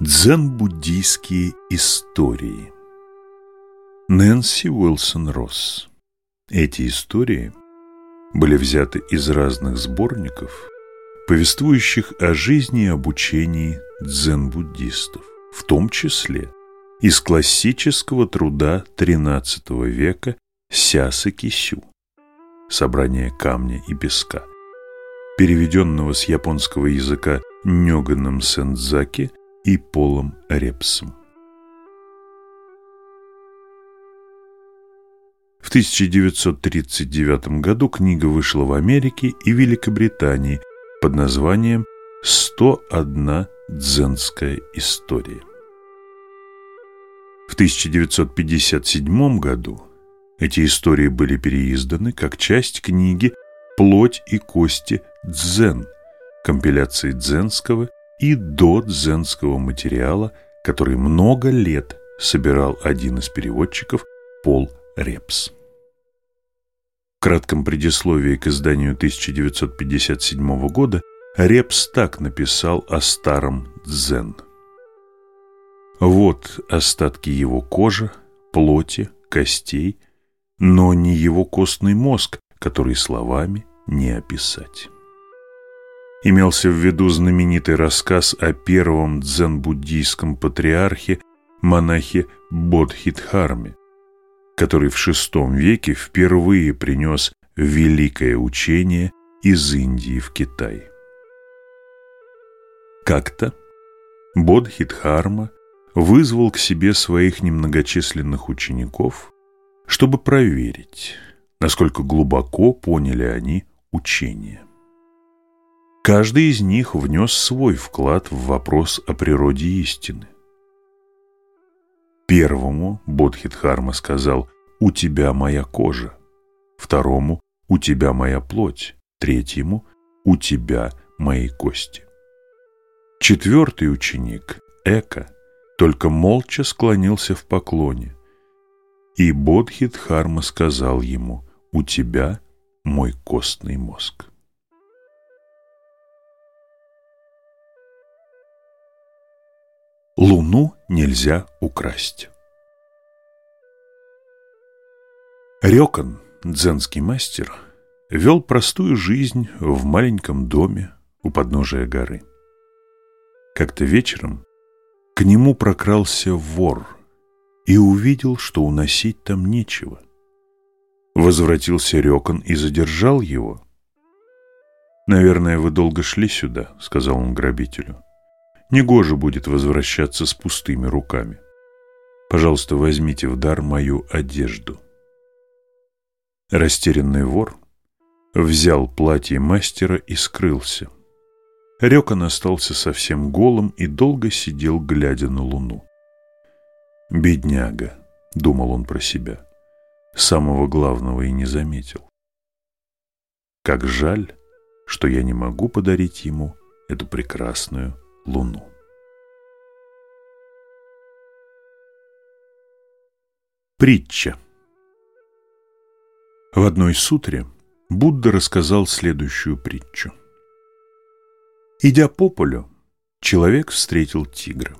Дзен-буддийские истории. Нэнси Уилсон Росс. Эти истории были взяты из разных сборников, повествующих о жизни и обучении дзен-буддистов, в том числе из классического труда XIII века Сясы Кисю «Собрание камня и песка», переведенного с японского языка Нёганом Сендзаки – и Полом Репсом. В 1939 году книга вышла в Америке и Великобритании под названием «101 дзенская история». В 1957 году эти истории были переизданы как часть книги «Плоть и кости дзен» компиляции дзенского и до дзенского материала, который много лет собирал один из переводчиков Пол Репс. В кратком предисловии к изданию 1957 года Репс так написал о старом дзен. Вот остатки его кожи, плоти, костей, но не его костный мозг, который словами не описать имелся в виду знаменитый рассказ о первом дзен-буддийском патриархе, монахе Бодхидхарме, который в VI веке впервые принес великое учение из Индии в Китай. Как-то Бодхидхарма вызвал к себе своих немногочисленных учеников, чтобы проверить, насколько глубоко поняли они учение. Каждый из них внес свой вклад в вопрос о природе истины. Первому Бодхидхарма сказал «У тебя моя кожа», второму «У тебя моя плоть», третьему «У тебя мои кости». Четвертый ученик, Эка, только молча склонился в поклоне, и Бодхидхарма сказал ему «У тебя мой костный мозг». Луну нельзя украсть. Рёкон, дзенский мастер, вел простую жизнь в маленьком доме у подножия горы. Как-то вечером к нему прокрался вор и увидел, что уносить там нечего. Возвратился Рёкон и задержал его. «Наверное, вы долго шли сюда», — сказал он грабителю. Негоже будет возвращаться с пустыми руками. Пожалуйста, возьмите в дар мою одежду. Растерянный вор взял платье мастера и скрылся. Рекон остался совсем голым и долго сидел, глядя на луну. «Бедняга», — думал он про себя, — самого главного и не заметил. Как жаль, что я не могу подарить ему эту прекрасную Луну. Притча В одной сутре Будда рассказал следующую притчу. Идя по полю, человек встретил тигра.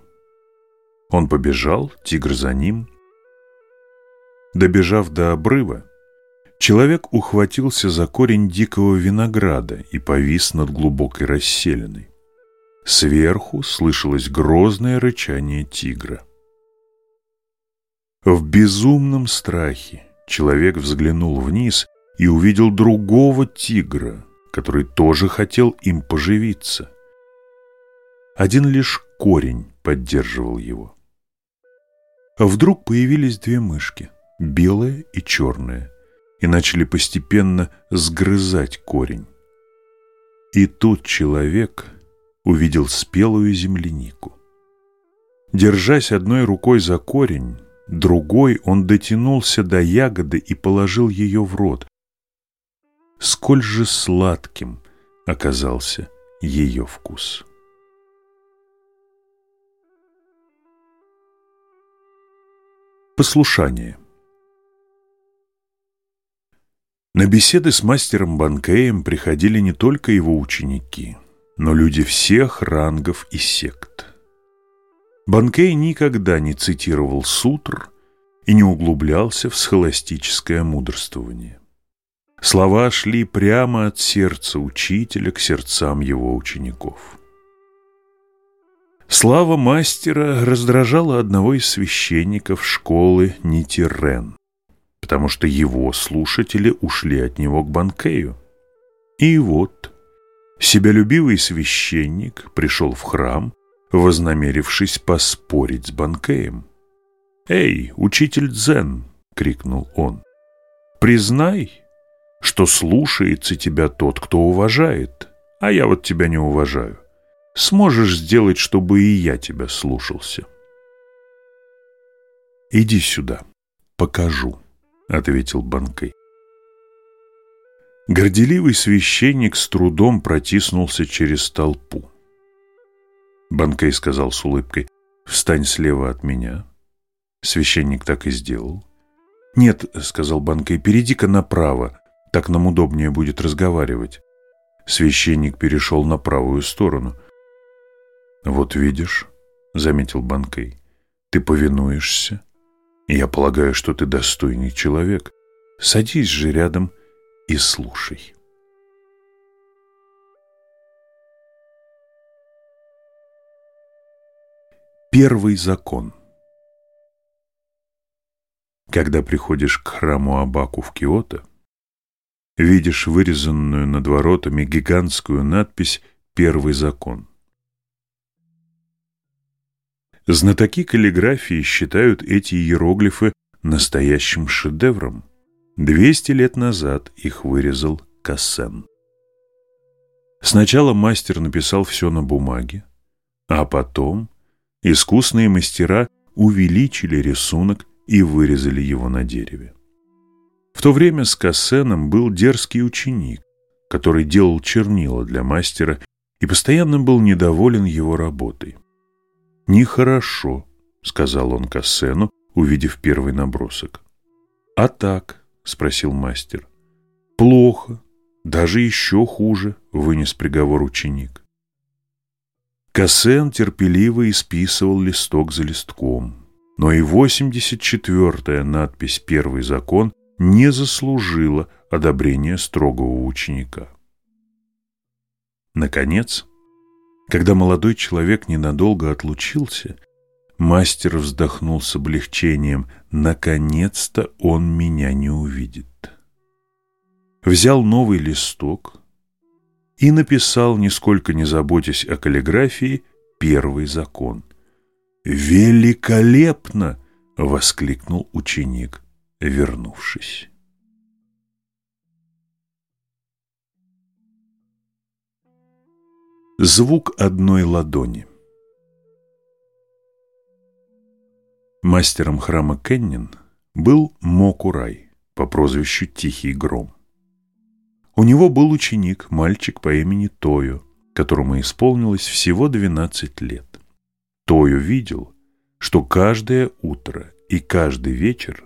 Он побежал, тигр за ним. Добежав до обрыва, человек ухватился за корень дикого винограда и повис над глубокой расселенной. Сверху слышалось грозное рычание тигра. В безумном страхе человек взглянул вниз и увидел другого тигра, который тоже хотел им поживиться. Один лишь корень поддерживал его. Вдруг появились две мышки, белая и черная, и начали постепенно сгрызать корень. И тут человек увидел спелую землянику. Держась одной рукой за корень, другой он дотянулся до ягоды и положил ее в рот. Сколь же сладким оказался ее вкус. Послушание На беседы с мастером Банкеем приходили не только его ученики – но люди всех рангов и сект. Банкей никогда не цитировал сутр и не углублялся в схоластическое мудрствование. Слова шли прямо от сердца учителя к сердцам его учеников. Слава мастера раздражала одного из священников школы Нитирен, потому что его слушатели ушли от него к Банкею. И вот себялюбивый священник пришел в храм, вознамерившись поспорить с Банкеем. «Эй, учитель Дзен!» — крикнул он. «Признай, что слушается тебя тот, кто уважает, а я вот тебя не уважаю сможешь сделать, чтобы и я тебя слушался? Иди сюда, покажу, ответил Банкей. Горделивый священник с трудом протиснулся через толпу. Банкей сказал с улыбкой, «Встань слева от меня». Священник так и сделал. «Нет», — сказал Банкей, — «перейди-ка направо, так нам удобнее будет разговаривать». Священник перешел на правую сторону. «Вот видишь», — заметил Банкей, — «ты повинуешься, я полагаю, что ты достойный человек. Садись же рядом и слушай». Первый закон Когда приходишь к храму Абаку в Киото, видишь вырезанную над воротами гигантскую надпись «Первый закон». Знатоки каллиграфии считают эти иероглифы настоящим шедевром. Двести лет назад их вырезал Кассен. Сначала мастер написал все на бумаге, а потом искусные мастера увеличили рисунок и вырезали его на дереве. В то время с Кассеном был дерзкий ученик, который делал чернила для мастера и постоянно был недоволен его работой. «Нехорошо», — сказал он Кассену, увидев первый набросок. «А так?» — спросил мастер. «Плохо, даже еще хуже», — вынес приговор ученик. Кассен терпеливо исписывал листок за листком, но и 84-я надпись «Первый закон» не заслужила одобрения строгого ученика. Наконец, когда молодой человек ненадолго отлучился, мастер вздохнул с облегчением. Наконец-то он меня не увидит. Взял новый листок и написал, нисколько не заботясь о каллиграфии, первый закон. «Великолепно!» — воскликнул ученик, вернувшись. Звук одной ладони Мастером храма Кеннин был Мокурай по прозвищу Тихий Гром. У него был ученик, мальчик по имени Тою, которому исполнилось всего 12 лет. Тою видел, что каждое утро и каждый вечер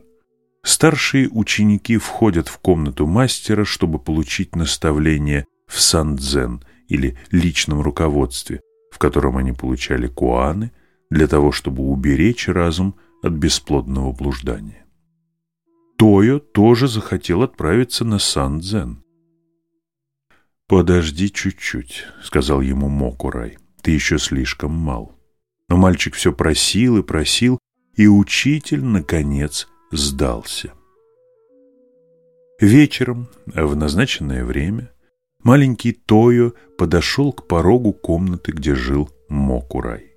старшие ученики входят в комнату мастера, чтобы получить наставление в сандзен – или личном руководстве, в котором они получали куаны для того, чтобы уберечь разум от бесплодного блуждания. Тойо тоже захотел отправиться на Сан-Дзен. «Подожди чуть-чуть», — сказал ему Мокурай, — «ты еще слишком мал». Но мальчик все просил и просил, и учитель, наконец, сдался. Вечером, в назначенное время, маленький Тойо подошел к порогу комнаты, где жил Мокурай.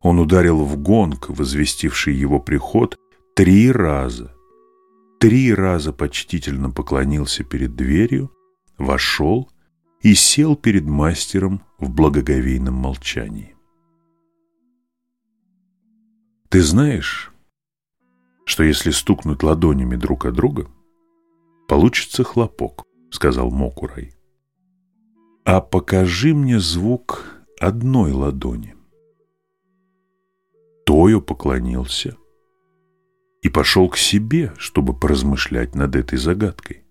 Он ударил в гонг, возвестивший его приход, три раза. Три раза почтительно поклонился перед дверью, вошел и сел перед мастером в благоговейном молчании. Ты знаешь, что если стукнуть ладонями друг от друга, получится хлопок, сказал Мокурай а покажи мне звук одной ладони. Тою поклонился и пошел к себе, чтобы поразмышлять над этой загадкой.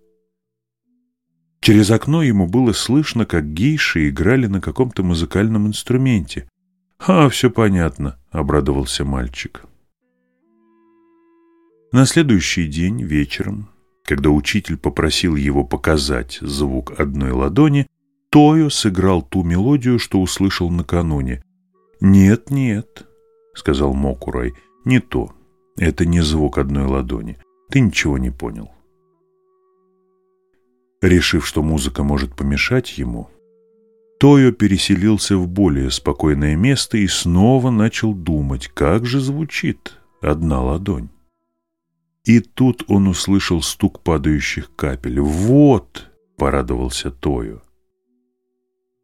Через окно ему было слышно, как гейши играли на каком-то музыкальном инструменте, «А, все понятно», — обрадовался мальчик. На следующий день вечером, когда учитель попросил его показать звук одной ладони, Тойо сыграл ту мелодию, что услышал накануне. «Нет, нет», — сказал Мокурай, — «не то. Это не звук одной ладони. Ты ничего не понял». Решив, что музыка может помешать ему, Тойо переселился в более спокойное место и снова начал думать, как же звучит одна ладонь. И тут он услышал стук падающих капель. «Вот!» — порадовался Тойо.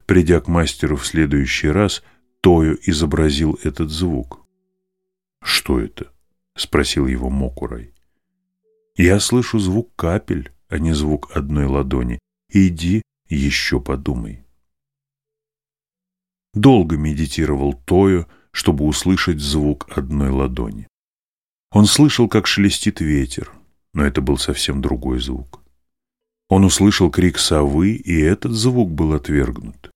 Придя к мастеру в следующий раз, Тойо изобразил этот звук. «Что это?» — спросил его Мокурай. «Я слышу звук капель, а не звук одной ладони. Иди, еще подумай». Долго медитировал Тойо, чтобы услышать звук одной ладони. Он слышал, как шелестит ветер, но это был совсем другой звук. Он услышал крик совы, и этот звук был отвергнут.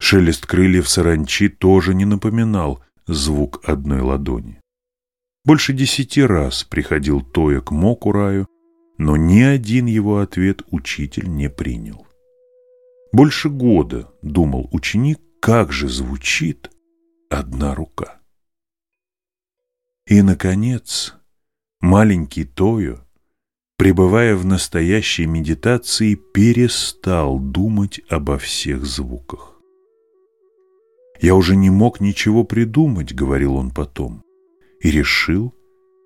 Шелест крыльев саранчи тоже не напоминал звук одной ладони. Больше десяти раз приходил Тоя к Мокураю, но ни один его ответ учитель не принял. Больше года думал ученик, как же звучит одна рука. И, наконец, маленький Тою, пребывая в настоящей медитации, перестал думать обо всех звуках. «Я уже не мог ничего придумать», — говорил он потом, и решил,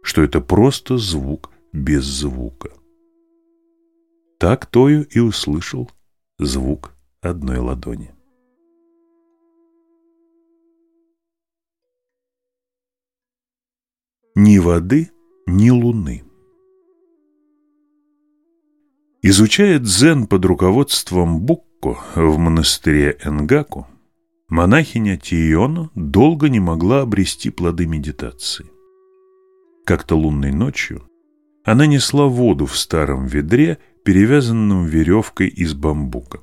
что это просто звук без звука. Так Тою и услышал звук одной ладони. Ни воды, ни луны. Изучая дзен под руководством Букко в монастыре Энгаку, монахиня Тиона долго не могла обрести плоды медитации. Как-то лунной ночью она несла воду в старом ведре, перевязанном веревкой из бамбука.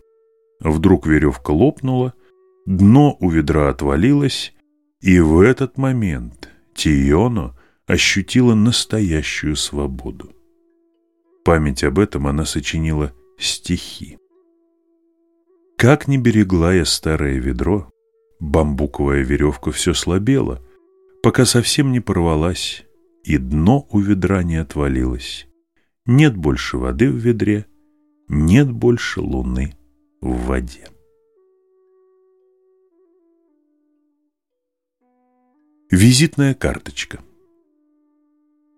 Вдруг веревка лопнула, дно у ведра отвалилось, и в этот момент Тионо ощутила настоящую свободу. Память об этом она сочинила стихи. Как не берегла я старое ведро, бамбуковая веревка все слабела, пока совсем не порвалась, и дно у ведра не отвалилось. Нет больше воды в ведре, нет больше луны в воде. Визитная карточка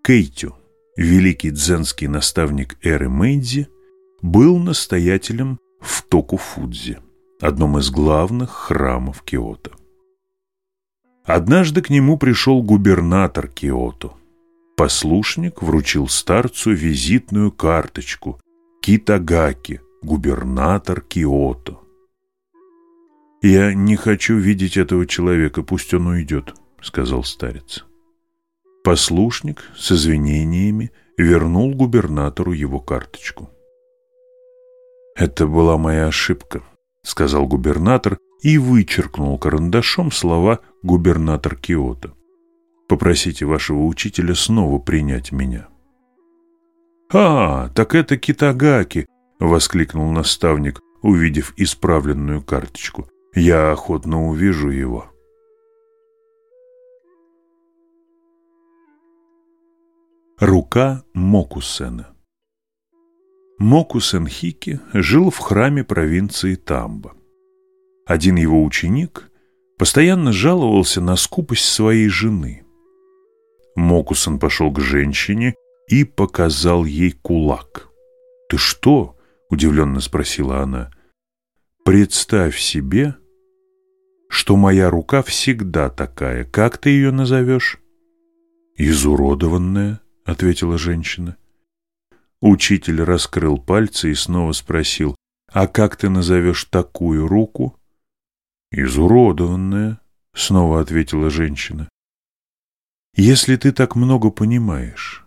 Кейтю, великий дзенский наставник эры Мэйдзи, был настоятелем в Токуфудзе, одном из главных храмов Киото. Однажды к нему пришел губернатор Киото. Послушник вручил старцу визитную карточку Китагаки, губернатор Киото. «Я не хочу видеть этого человека, пусть он уйдет», — сказал старец. Послушник с извинениями вернул губернатору его карточку. «Это была моя ошибка», — сказал губернатор и вычеркнул карандашом слова «губернатор Киото». «Попросите вашего учителя снова принять меня». «А, так это Китагаки!» — воскликнул наставник, увидев исправленную карточку. «Я охотно увижу его». Рука Мокусена Мокусен Хики жил в храме провинции Тамба. Один его ученик постоянно жаловался на скупость своей жены. Мокусен пошел к женщине и показал ей кулак. «Ты что?» – удивленно спросила она. «Представь себе, что моя рука всегда такая. Как ты ее назовешь?» «Изуродованная», — ответила женщина. Учитель раскрыл пальцы и снова спросил, «А как ты назовешь такую руку?» «Изуродованная», — снова ответила женщина. «Если ты так много понимаешь,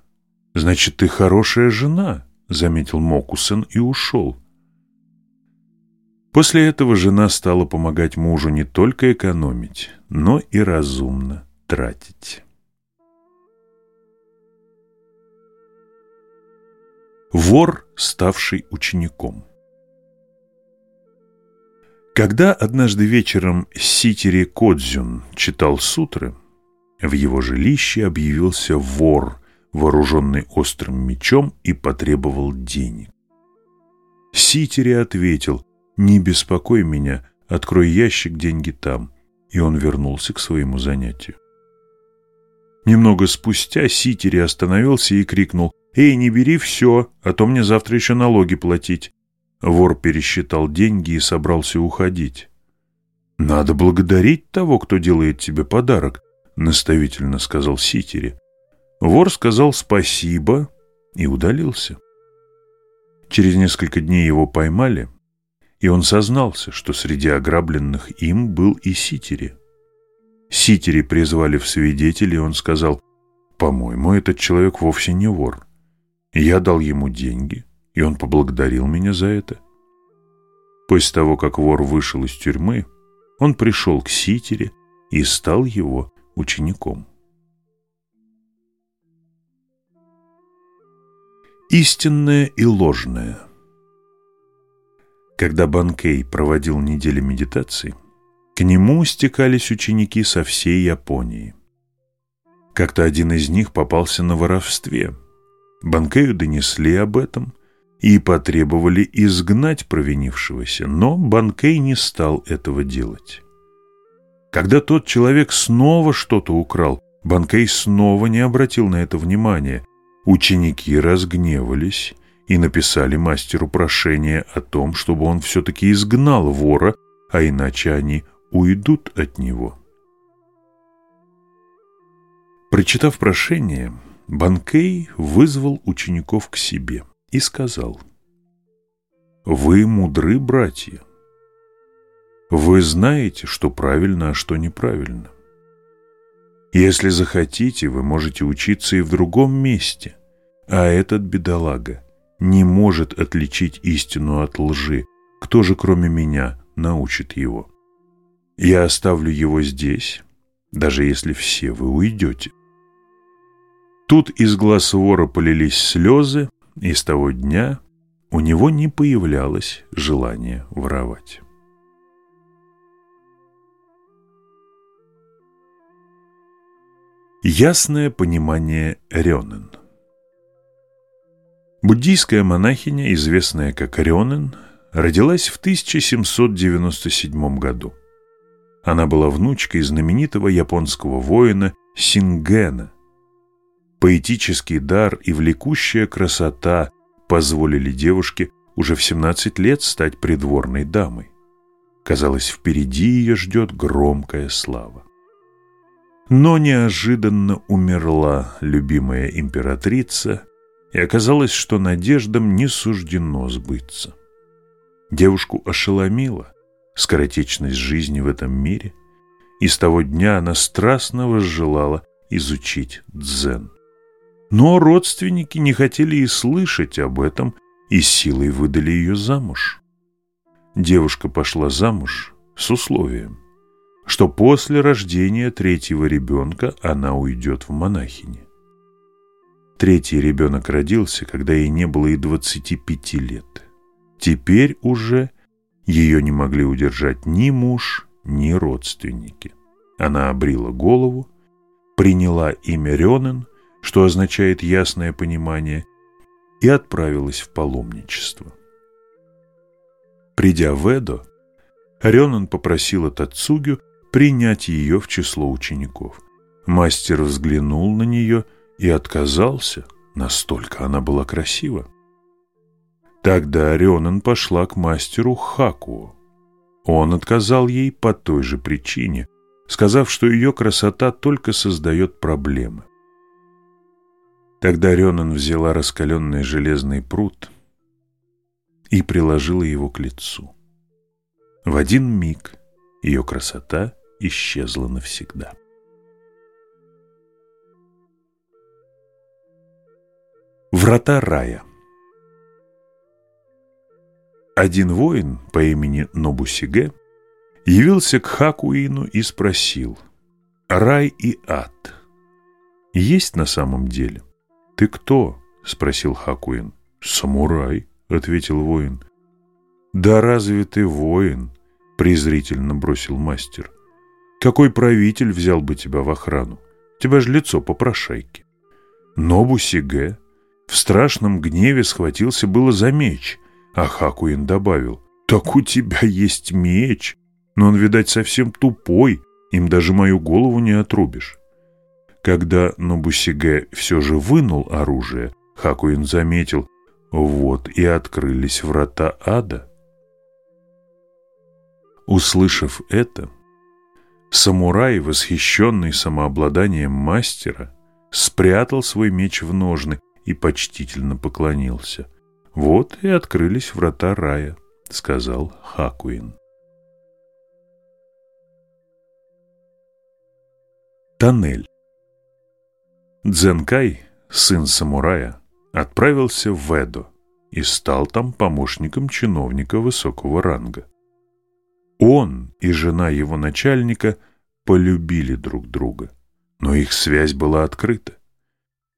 значит, ты хорошая жена», — заметил Мокусен и ушел. После этого жена стала помогать мужу не только экономить, но и разумно тратить. Вор, ставший учеником Когда однажды вечером Ситери Кодзюн читал сутры, в его жилище объявился вор, вооруженный острым мечом, и потребовал денег. Ситери ответил, «Не беспокой меня, открой ящик, деньги там». И он вернулся к своему занятию. Немного спустя Ситери остановился и крикнул, «Эй, не бери все, а то мне завтра еще налоги платить». Вор пересчитал деньги и собрался уходить. «Надо благодарить того, кто делает тебе подарок», — наставительно сказал Ситери. Вор сказал спасибо и удалился. Через несколько дней его поймали, и он сознался, что среди ограбленных им был и Ситери. Ситери призвали в свидетели, и он сказал, «По-моему, этот человек вовсе не вор. Я дал ему деньги, и он поблагодарил меня за это». После того, как вор вышел из тюрьмы, он пришел к Ситере и стал его учеником. Истинное и ложное Когда Банкей проводил недели медитации, к нему стекались ученики со всей Японии. Как-то один из них попался на воровстве. Банкею донесли об этом и потребовали изгнать провинившегося, но Банкей не стал этого делать. Когда тот человек снова что-то украл, Банкей снова не обратил на это внимания. Ученики разгневались и написали мастеру прошение о том, чтобы он все-таки изгнал вора, а иначе они уйдут от него. Прочитав прошение, Банкей вызвал учеников к себе и сказал, «Вы мудры, братья, вы знаете, что правильно, а что неправильно. Если захотите, вы можете учиться и в другом месте, а этот бедолага не может отличить истину от лжи. Кто же, кроме меня, научит его? Я оставлю его здесь, даже если все вы уйдете. Тут из глаз вора полились слезы, и с того дня у него не появлялось желания воровать. Ясное понимание Рёнен Буддийская монахиня, известная как Рёнен, родилась в 1797 году. Она была внучкой знаменитого японского воина Сингена. Поэтический дар и влекущая красота позволили девушке уже в 17 лет стать придворной дамой. Казалось, впереди ее ждет громкая слава. Но неожиданно умерла любимая императрица, и оказалось, что надеждам не суждено сбыться. Девушку ошеломила скоротечность жизни в этом мире, и с того дня она страстно возжелала изучить дзен. Но родственники не хотели и слышать об этом, и силой выдали ее замуж. Девушка пошла замуж с условием что после рождения третьего ребенка она уйдет в монахини. Третий ребенок родился, когда ей не было и 25 лет. Теперь уже ее не могли удержать ни муж, ни родственники. Она обрила голову, приняла имя Ренен, что означает ясное понимание, и отправилась в паломничество. Придя в Эдо, Ренен попросила Тацугю принять ее в число учеников. Мастер взглянул на нее и отказался, настолько она была красива. Тогда Ренан пошла к мастеру Хаку. Он отказал ей по той же причине, сказав, что ее красота только создает проблемы. Тогда Ренан взяла раскаленный железный пруд и приложила его к лицу. В один миг ее красота исчезла навсегда. Врата рая Один воин по имени Нобусиге явился к Хакуину и спросил, «Рай и ад есть на самом деле?» «Ты кто?» — спросил Хакуин. «Самурай», — ответил воин. «Да разве ты воин?» — презрительно бросил мастер. «Какой правитель взял бы тебя в охрану? Тебя же лицо попрошайки». Нобусиге в страшном гневе схватился было за меч, а Хакуин добавил, «Так у тебя есть меч, но он, видать, совсем тупой, им даже мою голову не отрубишь». Когда Нобусиге все же вынул оружие, Хакуин заметил, вот и открылись врата ада. Услышав это, самурай, восхищенный самообладанием мастера, спрятал свой меч в ножны и почтительно поклонился. «Вот и открылись врата рая», — сказал Хакуин. Тоннель Дзенкай, сын самурая, отправился в Эдо и стал там помощником чиновника высокого ранга. Он и жена его начальника полюбили друг друга, но их связь была открыта.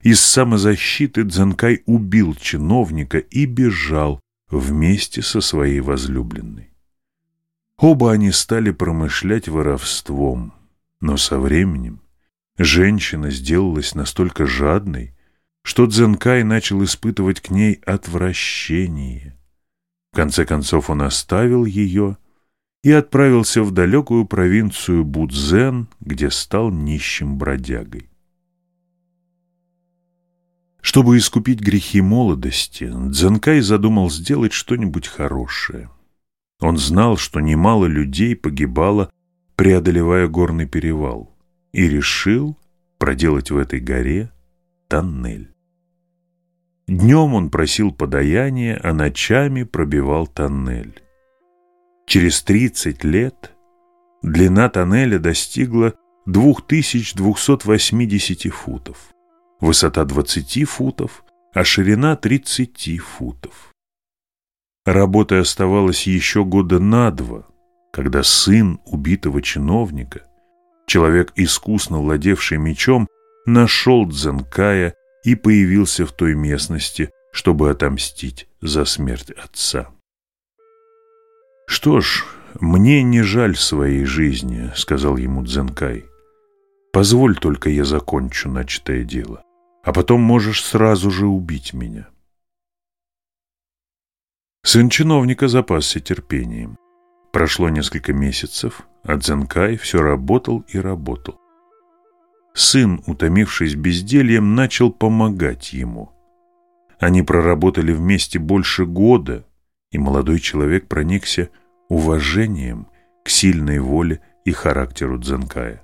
Из самозащиты Дзенкай убил чиновника и бежал вместе со своей возлюбленной. Оба они стали промышлять воровством, но со временем женщина сделалась настолько жадной, что Дзенкай начал испытывать к ней отвращение. В конце концов он оставил ее и отправился в далекую провинцию Будзен, где стал нищим бродягой. Чтобы искупить грехи молодости, Дзенкай задумал сделать что-нибудь хорошее. Он знал, что немало людей погибало, преодолевая горный перевал, и решил проделать в этой горе тоннель. Днем он просил подаяния, а ночами пробивал тоннель. Через 30 лет длина тоннеля достигла 2280 футов высота 20 футов, а ширина 30 футов. Работы оставалось еще года на два, когда сын убитого чиновника, человек, искусно владевший мечом, нашел Дзенкая и появился в той местности, чтобы отомстить за смерть отца. «Что ж, мне не жаль своей жизни», — сказал ему Дзенкай. «Позволь только я закончу начатое дело а потом можешь сразу же убить меня. Сын чиновника запасся терпением. Прошло несколько месяцев, а Дзенкай все работал и работал. Сын, утомившись бездельем, начал помогать ему. Они проработали вместе больше года, и молодой человек проникся уважением к сильной воле и характеру Дзенкая.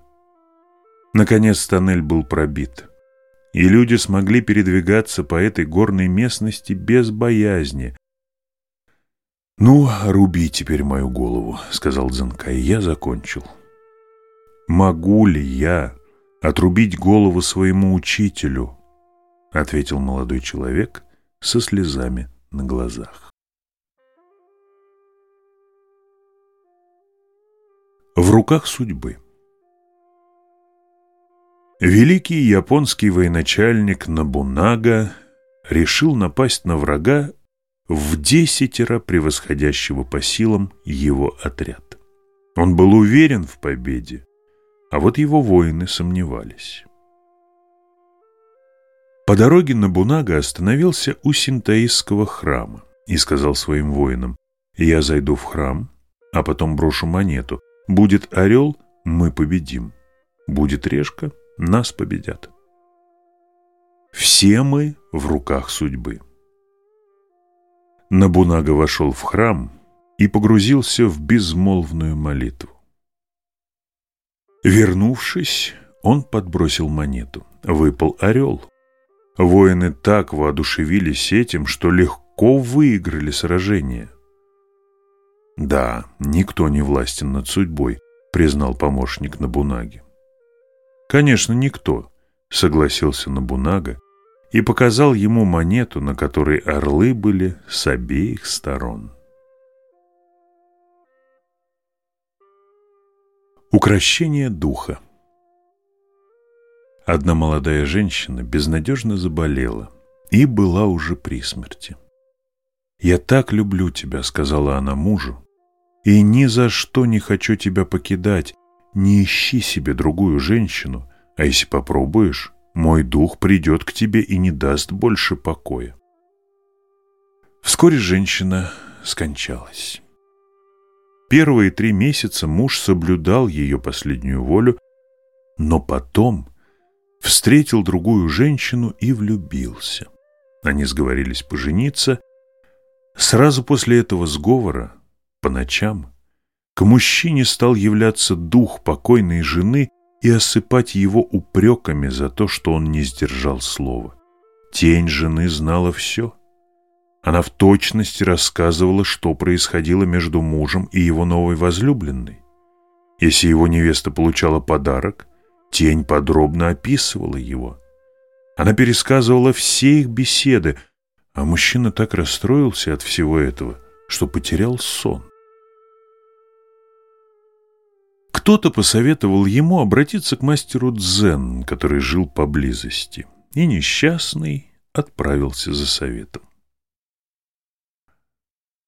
Наконец тоннель был пробит и люди смогли передвигаться по этой горной местности без боязни. «Ну, руби теперь мою голову», — сказал Дзенкай, — «я закончил». «Могу ли я отрубить голову своему учителю?» — ответил молодой человек со слезами на глазах. В руках судьбы Великий японский военачальник Набунага решил напасть на врага в десятеро превосходящего по силам его отряд. Он был уверен в победе, а вот его воины сомневались. По дороге Набунага остановился у синтаистского храма и сказал своим воинам, «Я зайду в храм, а потом брошу монету. Будет орел – мы победим. Будет решка – нас победят. Все мы в руках судьбы. Набунага вошел в храм и погрузился в безмолвную молитву. Вернувшись, он подбросил монету. Выпал орел. Воины так воодушевились этим, что легко выиграли сражение. «Да, никто не властен над судьбой», — признал помощник Набунаги. «Конечно, никто», — согласился Набунага и показал ему монету, на которой орлы были с обеих сторон. Укращение духа Одна молодая женщина безнадежно заболела и была уже при смерти. «Я так люблю тебя», — сказала она мужу, — «и ни за что не хочу тебя покидать, не ищи себе другую женщину, а если попробуешь, мой дух придет к тебе и не даст больше покоя». Вскоре женщина скончалась. Первые три месяца муж соблюдал ее последнюю волю, но потом встретил другую женщину и влюбился. Они сговорились пожениться. Сразу после этого сговора, по ночам, к мужчине стал являться дух покойной жены и осыпать его упреками за то, что он не сдержал слова. Тень жены знала все — она в точности рассказывала, что происходило между мужем и его новой возлюбленной. Если его невеста получала подарок, тень подробно описывала его. Она пересказывала все их беседы, а мужчина так расстроился от всего этого, что потерял сон. Кто-то посоветовал ему обратиться к мастеру Дзен, который жил поблизости, и несчастный отправился за советом.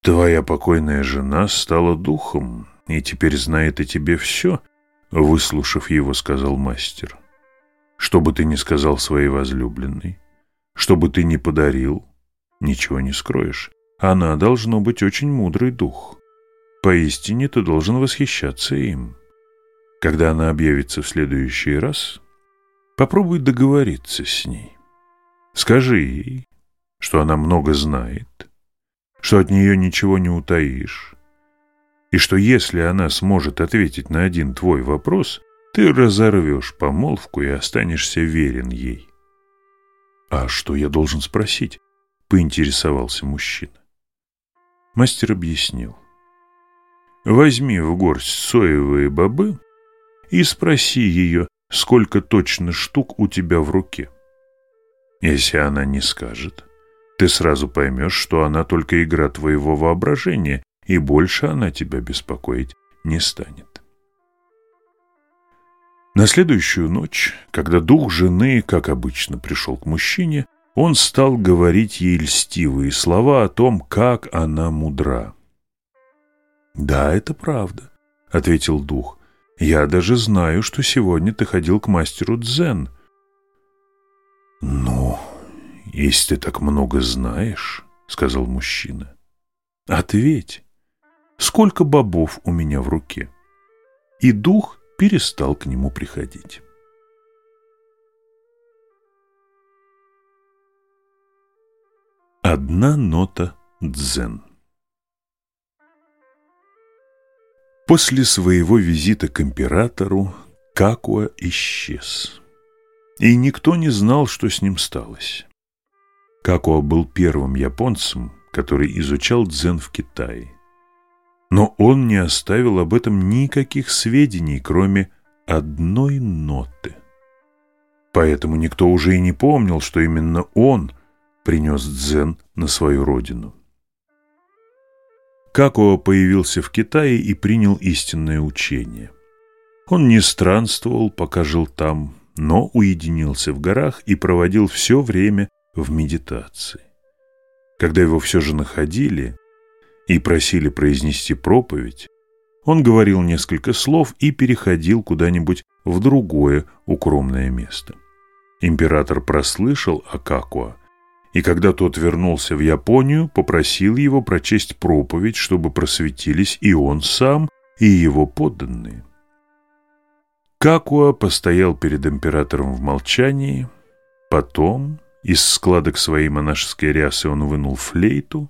Твоя покойная жена стала духом и теперь знает о тебе все, выслушав его, сказал мастер. Что бы ты ни сказал своей возлюбленной, что бы ты ни подарил, ничего не скроешь. Она должно быть очень мудрый дух. Поистине ты должен восхищаться им. Когда она объявится в следующий раз, попробуй договориться с ней. Скажи ей, что она много знает, что от нее ничего не утаишь, и что если она сможет ответить на один твой вопрос, ты разорвешь помолвку и останешься верен ей. «А что я должен спросить?» — поинтересовался мужчина. Мастер объяснил. «Возьми в горсть соевые бобы и спроси ее, сколько точно штук у тебя в руке. Если она не скажет, ты сразу поймешь, что она только игра твоего воображения, и больше она тебя беспокоить не станет. На следующую ночь, когда дух жены, как обычно, пришел к мужчине, он стал говорить ей льстивые слова о том, как она мудра. «Да, это правда», — ответил дух. «Я даже знаю, что сегодня ты ходил к мастеру Дзен». «Ну, «Если ты так много знаешь, — сказал мужчина, — ответь, сколько бобов у меня в руке?» И дух перестал к нему приходить. Одна нота дзен После своего визита к императору Какуа исчез, и никто не знал, что с ним сталось. Какуа был первым японцем, который изучал дзен в Китае. Но он не оставил об этом никаких сведений, кроме одной ноты. Поэтому никто уже и не помнил, что именно он принес дзен на свою родину. Какуа появился в Китае и принял истинное учение. Он не странствовал, пока жил там, но уединился в горах и проводил все время в медитации. Когда его все же находили и просили произнести проповедь, он говорил несколько слов и переходил куда-нибудь в другое укромное место. Император прослышал о Какуа, и когда тот вернулся в Японию, попросил его прочесть проповедь, чтобы просветились и он сам, и его подданные. Какуа постоял перед императором в молчании, потом из складок своей монашеской рясы он вынул флейту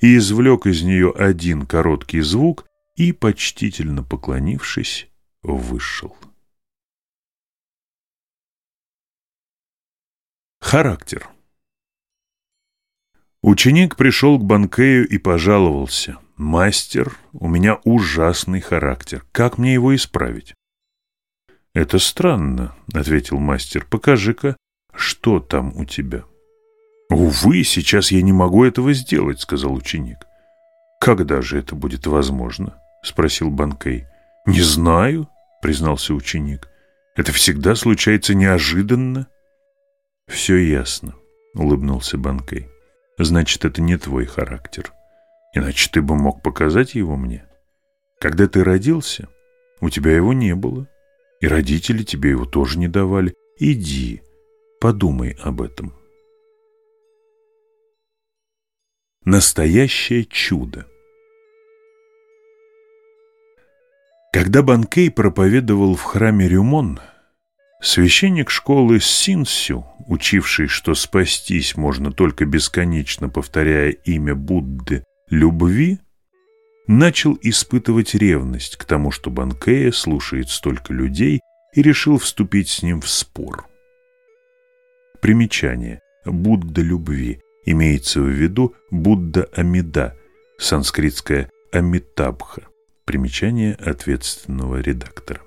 и извлек из нее один короткий звук и, почтительно поклонившись, вышел. Характер Ученик пришел к Банкею и пожаловался. «Мастер, у меня ужасный характер. Как мне его исправить?» «Это странно», — ответил мастер. «Покажи-ка, что там у тебя? Увы, сейчас я не могу этого сделать, сказал ученик. Когда же это будет возможно? Спросил Банкей. Не знаю, признался ученик. «Это всегда случается неожиданно». «Все ясно», — улыбнулся Банкей. «Значит, это не твой характер. Иначе ты бы мог показать его мне. Когда ты родился, у тебя его не было, и родители тебе его тоже не давали. Иди, подумай об этом». Настоящее чудо Когда Банкей проповедовал в храме Рюмон, священник школы Синсю, учивший, что спастись можно только бесконечно повторяя имя Будды любви, начал испытывать ревность к тому, что Банкея слушает столько людей и решил вступить с ним в спор. Примечание. Будда любви. Имеется в виду Будда Амида, санскритское Амитабха. Примечание ответственного редактора.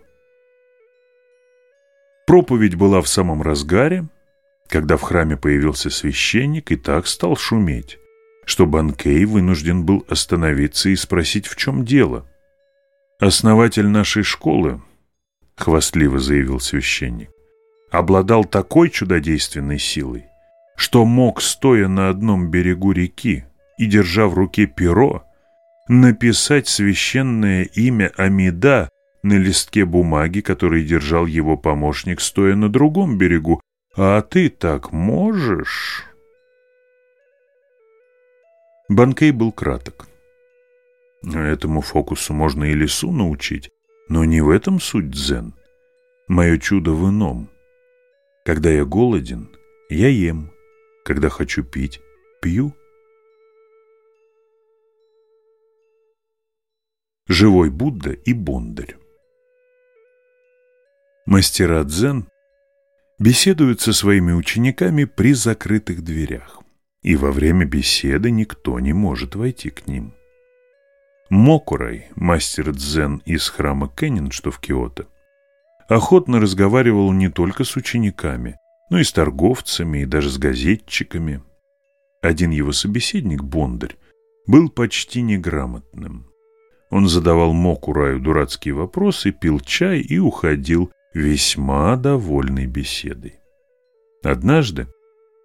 Проповедь была в самом разгаре, когда в храме появился священник и так стал шуметь, что Банкей вынужден был остановиться и спросить, в чем дело. «Основатель нашей школы», — хвастливо заявил священник, обладал такой чудодейственной силой, что мог, стоя на одном берегу реки и держа в руке перо, написать священное имя Амида на листке бумаги, который держал его помощник, стоя на другом берегу. А ты так можешь? Банкей был краток. Этому фокусу можно и лесу научить, но не в этом суть дзен. Мое чудо в ином. Когда я голоден, я ем. Когда хочу пить, пью. Живой Будда и Бондарь. Мастера дзен беседуют со своими учениками при закрытых дверях, и во время беседы никто не может войти к ним. Мокурай, мастер дзен из храма Кеннин, что в Киото, охотно разговаривал не только с учениками, но и с торговцами, и даже с газетчиками. Один его собеседник, Бондарь, был почти неграмотным. Он задавал Мокураю дурацкие вопросы, пил чай и уходил, весьма довольный беседой. Однажды,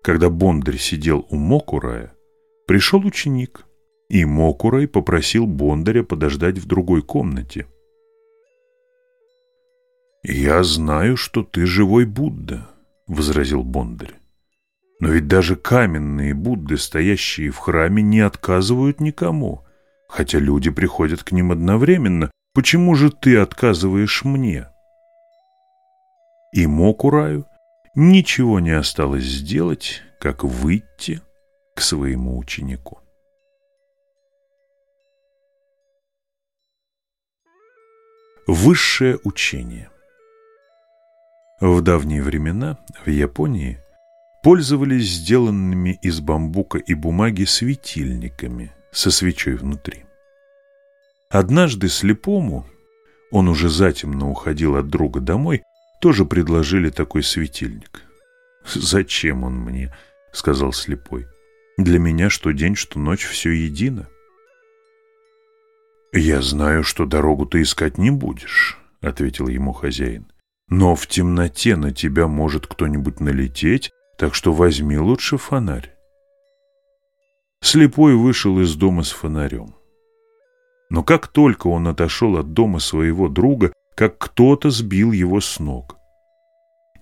когда Бондарь сидел у Мокурая, пришел ученик, и Мокурай попросил Бондаря подождать в другой комнате. «Я знаю, что ты живой Будда», — возразил Бондарь. «Но ведь даже каменные Будды, стоящие в храме, не отказывают никому» хотя люди приходят к ним одновременно. Почему же ты отказываешь мне? И Мокураю ничего не осталось сделать, как выйти к своему ученику. Высшее учение В давние времена в Японии пользовались сделанными из бамбука и бумаги светильниками – со свечой внутри. Однажды слепому, он уже затемно уходил от друга домой, тоже предложили такой светильник. «Зачем он мне?» — сказал слепой. «Для меня что день, что ночь все едино». «Я знаю, что дорогу ты искать не будешь», — ответил ему хозяин. «Но в темноте на тебя может кто-нибудь налететь, так что возьми лучше фонарь». Слепой вышел из дома с фонарем. Но как только он отошел от дома своего друга, как кто-то сбил его с ног.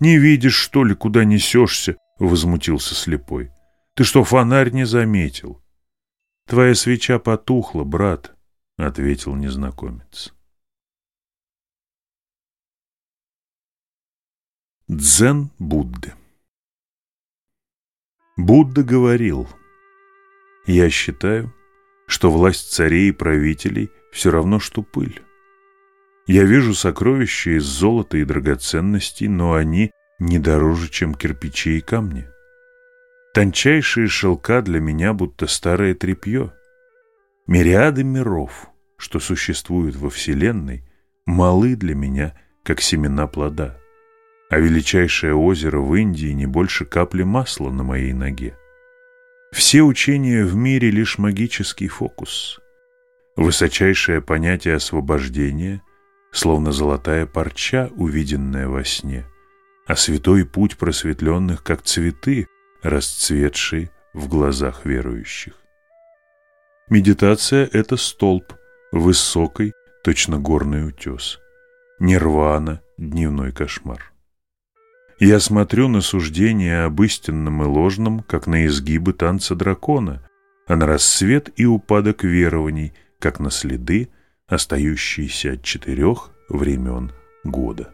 «Не видишь, что ли, куда несешься?» — возмутился слепой. «Ты что, фонарь не заметил?» «Твоя свеча потухла, брат», — ответил незнакомец. Дзен Будды Будда говорил — я считаю, что власть царей и правителей все равно, что пыль. Я вижу сокровища из золота и драгоценностей, но они не дороже, чем кирпичи и камни. Тончайшие шелка для меня будто старое тряпье. Мириады миров, что существуют во Вселенной, малы для меня, как семена плода, а величайшее озеро в Индии не больше капли масла на моей ноге. Все учения в мире лишь магический фокус. Высочайшее понятие освобождения словно золотая парча, увиденная во сне, а святой путь просветленных, как цветы, расцветшие в глазах верующих. Медитация – это столб, высокий, точно горный утес. Нирвана – дневной кошмар. Я смотрю на суждения об истинном и ложном, как на изгибы танца дракона, а на рассвет и упадок верований, как на следы, остающиеся от четырех времен года.